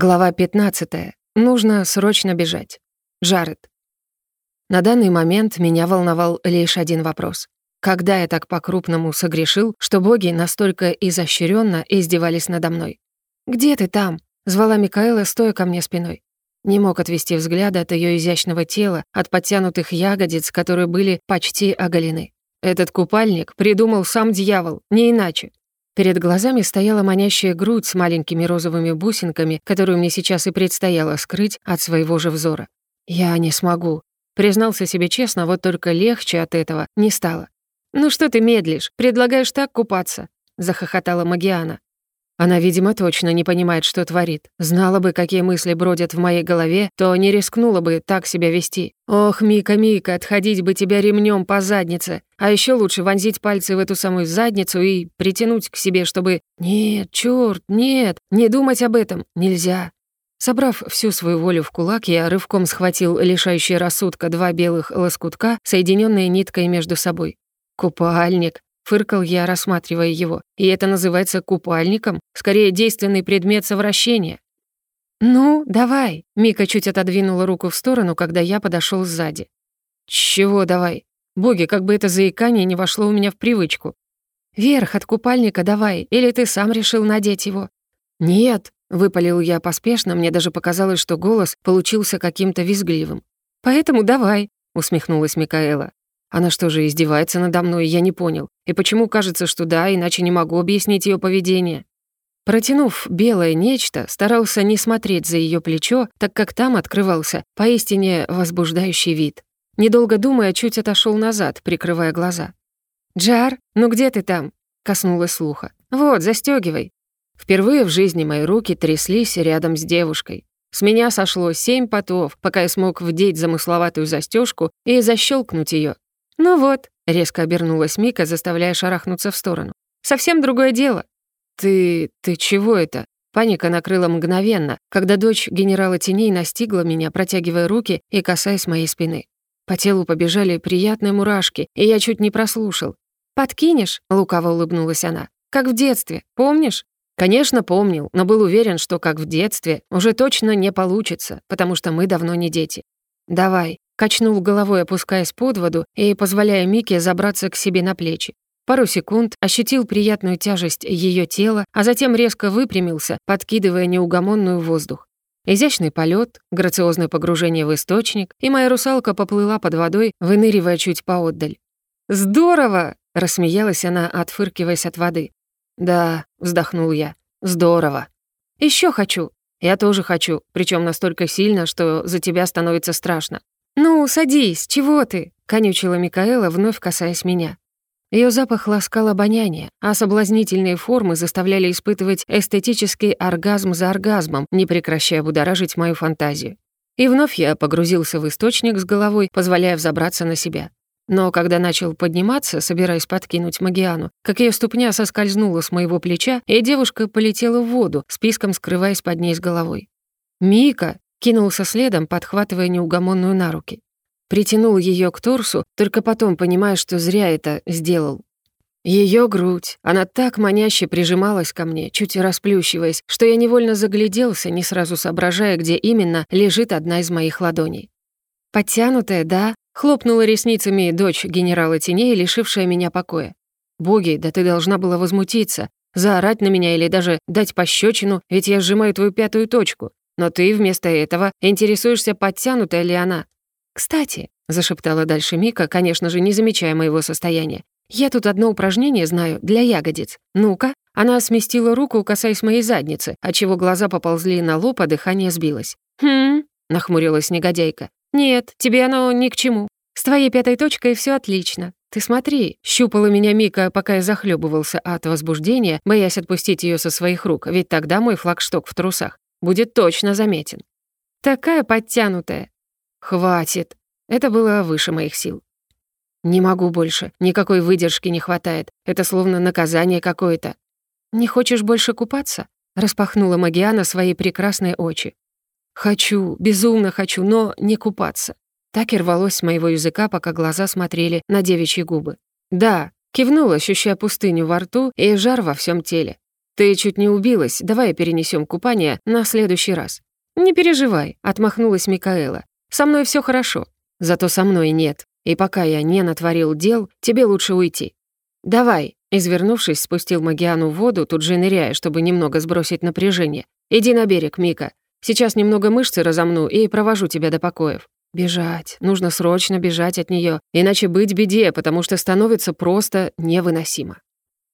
Глава 15. Нужно срочно бежать. Джаред. На данный момент меня волновал лишь один вопрос. Когда я так по-крупному согрешил, что боги настолько изощренно издевались надо мной? «Где ты там?» — звала Микаэла, стоя ко мне спиной. Не мог отвести взгляда от ее изящного тела, от подтянутых ягодиц, которые были почти оголены. Этот купальник придумал сам дьявол, не иначе. Перед глазами стояла манящая грудь с маленькими розовыми бусинками, которую мне сейчас и предстояло скрыть от своего же взора. «Я не смогу», — признался себе честно, вот только легче от этого не стало. «Ну что ты медлишь? Предлагаешь так купаться?» — захохотала Магиана. Она, видимо, точно не понимает, что творит. Знала бы, какие мысли бродят в моей голове, то не рискнула бы так себя вести. Ох, Мика, Мика, отходить бы тебя ремнем по заднице. А еще лучше вонзить пальцы в эту самую задницу и притянуть к себе, чтобы... Нет, черт, нет, не думать об этом нельзя. Собрав всю свою волю в кулак, я рывком схватил лишающие рассудка два белых лоскутка, соединенные ниткой между собой. Купальник. Фыркал я, рассматривая его. И это называется купальником? Скорее, действенный предмет совращения. «Ну, давай!» Мика чуть отодвинула руку в сторону, когда я подошел сзади. «Чего давай? Боги, как бы это заикание не вошло у меня в привычку. Верх от купальника давай, или ты сам решил надеть его?» «Нет», — выпалил я поспешно, мне даже показалось, что голос получился каким-то визгливым. «Поэтому давай», — усмехнулась Микаэла. Она что же, издевается надо мной, я не понял. И почему кажется, что да, иначе не могу объяснить ее поведение? Протянув белое нечто, старался не смотреть за ее плечо, так как там открывался поистине возбуждающий вид. Недолго думая, чуть отошел назад, прикрывая глаза. «Джар, ну где ты там?» — коснулась слуха. «Вот, застегивай. Впервые в жизни мои руки тряслись рядом с девушкой. С меня сошло семь потов, пока я смог вдеть замысловатую застежку и защелкнуть ее, «Ну вот», — резко обернулась Мика, заставляя шарахнуться в сторону. «Совсем другое дело». «Ты... ты чего это?» Паника накрыла мгновенно, когда дочь генерала теней настигла меня, протягивая руки и касаясь моей спины. По телу побежали приятные мурашки, и я чуть не прослушал. «Подкинешь?» — лукаво улыбнулась она. «Как в детстве, помнишь?» Конечно, помнил, но был уверен, что, как в детстве, уже точно не получится, потому что мы давно не дети. «Давай», Качнул головой, опускаясь под воду и позволяя Мике забраться к себе на плечи. Пару секунд ощутил приятную тяжесть ее тела, а затем резко выпрямился, подкидывая неугомонную воздух. Изящный полет, грациозное погружение в источник, и моя русалка поплыла под водой, выныривая чуть поотдаль. «Здорово!» — рассмеялась она, отфыркиваясь от воды. «Да», — вздохнул я, — «здорово». Еще хочу». «Я тоже хочу, причем настолько сильно, что за тебя становится страшно. «Ну, садись, чего ты?» — конючила Микаэла, вновь касаясь меня. Ее запах ласкал обоняние, а соблазнительные формы заставляли испытывать эстетический оргазм за оргазмом, не прекращая будоражить мою фантазию. И вновь я погрузился в источник с головой, позволяя взобраться на себя. Но когда начал подниматься, собираясь подкинуть Магиану, как ее ступня соскользнула с моего плеча, и девушка полетела в воду, списком скрываясь под ней с головой. «Мика!» Кинулся следом, подхватывая неугомонную на руки. Притянул ее к торсу, только потом понимая, что зря это сделал. Ее грудь, она так маняще прижималась ко мне, чуть расплющиваясь, что я невольно загляделся, не сразу соображая, где именно лежит одна из моих ладоней. «Подтянутая, да?» — хлопнула ресницами дочь генерала теней, лишившая меня покоя. «Боги, да ты должна была возмутиться, заорать на меня или даже дать пощечину, ведь я сжимаю твою пятую точку. Но ты вместо этого интересуешься, подтянутая ли она. «Кстати», — зашептала дальше Мика, конечно же, не замечая моего состояния, «я тут одно упражнение знаю для ягодиц. Ну-ка». Она сместила руку, касаясь моей задницы, отчего глаза поползли на лоб, а дыхание сбилось. «Хм», — нахмурилась негодяйка. «Нет, тебе оно ни к чему. С твоей пятой точкой все отлично. Ты смотри, щупала меня Мика, пока я захлебывался от возбуждения, боясь отпустить ее со своих рук, ведь тогда мой флагшток в трусах будет точно заметен. Такая подтянутая. Хватит. Это было выше моих сил. Не могу больше, никакой выдержки не хватает. Это словно наказание какое-то. Не хочешь больше купаться? Распахнула Магиана свои прекрасные очи. Хочу, безумно хочу, но не купаться. Так и рвалось с моего языка, пока глаза смотрели на девичьи губы. Да, кивнула, ощущая пустыню во рту и жар во всем теле. Ты чуть не убилась, давай перенесем купание на следующий раз». «Не переживай», — отмахнулась Микаэла. «Со мной все хорошо. Зато со мной нет. И пока я не натворил дел, тебе лучше уйти». «Давай», — извернувшись, спустил Магиану в воду, тут же ныряя, чтобы немного сбросить напряжение. «Иди на берег, Мика. Сейчас немного мышцы разомну и провожу тебя до покоев». Бежать. Нужно срочно бежать от нее, иначе быть беде, потому что становится просто невыносимо.